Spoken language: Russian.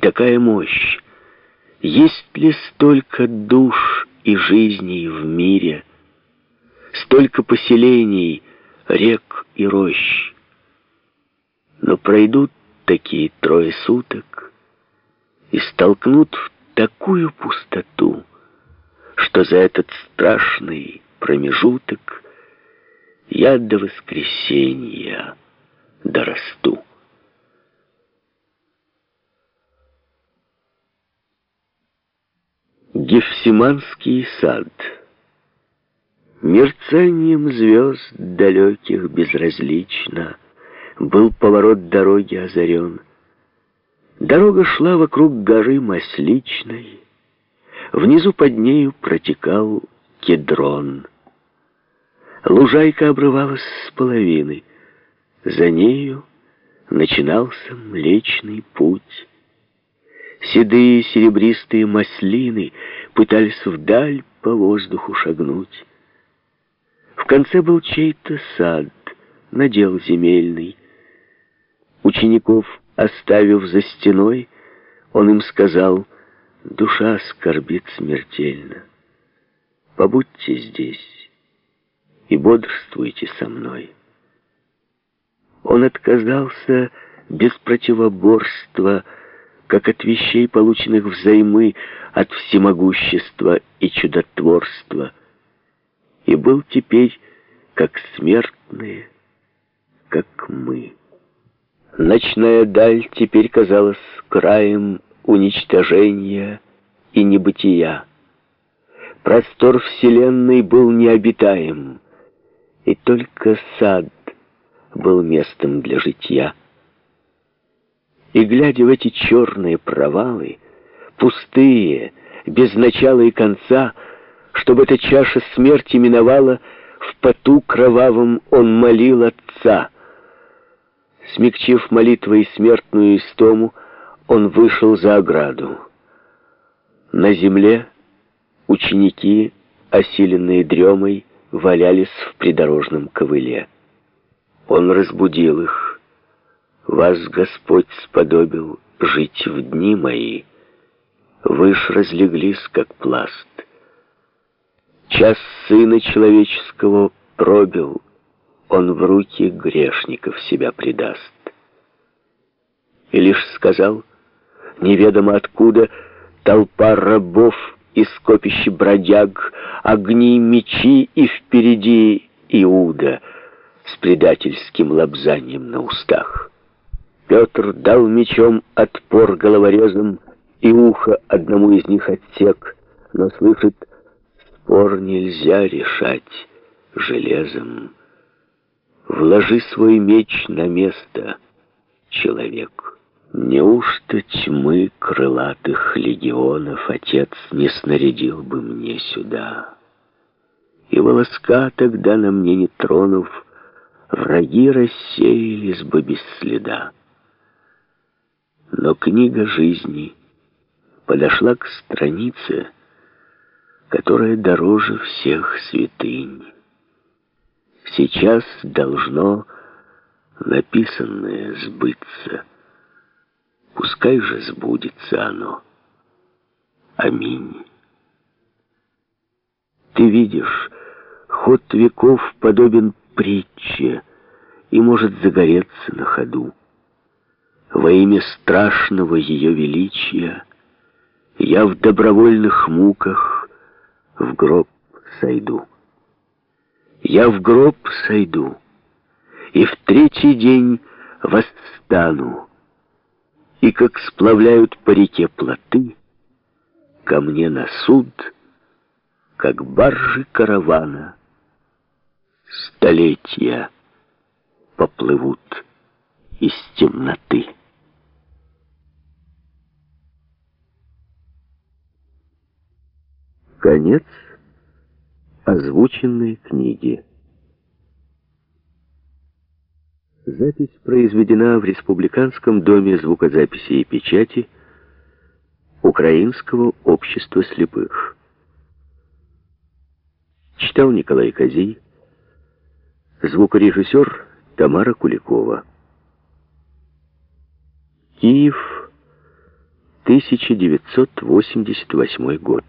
и такая мощь? Есть ли столько душ и жизней в мире, столько поселений, рек и рощ? Но пройдут такие трое суток и столкнут в такую пустоту, что за этот страшный промежуток я до воскресенья дорасту. Гефсиманский сад Мерцанием звезд далеких безразлично Был поворот дороги озарен. Дорога шла вокруг горы Масличной, Внизу под нею протекал кедрон. Лужайка обрывалась с половины. За нею начинался Млечный путь. Седые серебристые маслины пытались вдаль по воздуху шагнуть. В конце был чей-то сад, надел земельный. Учеников, оставив за стеной, он им сказал, душа скорбит смертельно. Побудьте здесь и бодрствуйте со мной. Он отказался без противоборства, как от вещей, полученных взаймы от всемогущества и чудотворства, и был теперь как смертные, как мы. Ночная даль теперь казалась краем уничтожения и небытия. Простор Вселенной был необитаем, и только сад был местом для житья. И глядя в эти черные провалы, пустые, без начала и конца, чтобы эта чаша смерти миновала, в поту кровавом он молил Отца. Смягчив молитвой смертную истому, он вышел за ограду. На земле ученики, осиленные дремой, валялись в придорожном ковыле. Он разбудил их. Вас Господь сподобил жить в дни мои. Вы ж разлеглись, как пласт. Час Сына Человеческого пробил, Он в руки грешников себя предаст. И лишь сказал, неведомо откуда, толпа рабов и скопище бродяг, огни мечи и впереди Иуда с предательским лобзанием на устах. Петр дал мечом отпор головорезам, и ухо одному из них отсек, но слышит, спор нельзя решать железом. Вложи свой меч на место, человек. Неужто тьмы крылатых легионов Отец не снарядил бы мне сюда? И волоска тогда на мне не тронув, Враги рассеялись бы без следа. Но книга жизни подошла к странице, которая дороже всех святынь. Сейчас должно написанное сбыться. Пускай же сбудется оно. Аминь. Ты видишь, ход веков подобен притче и может загореться на ходу. Во имя страшного ее величия я в добровольных муках в гроб сойду. Я в гроб сойду, и в третий день восстану, и как сплавляют по реке плоты, ко мне на суд, как баржи каравана, столетия поплывут из темноты. Конец озвученной книги. Запись произведена в Республиканском доме звукозаписи и печати Украинского общества слепых. Читал Николай Козий, звукорежиссер Тамара Куликова. Киев, 1988 год.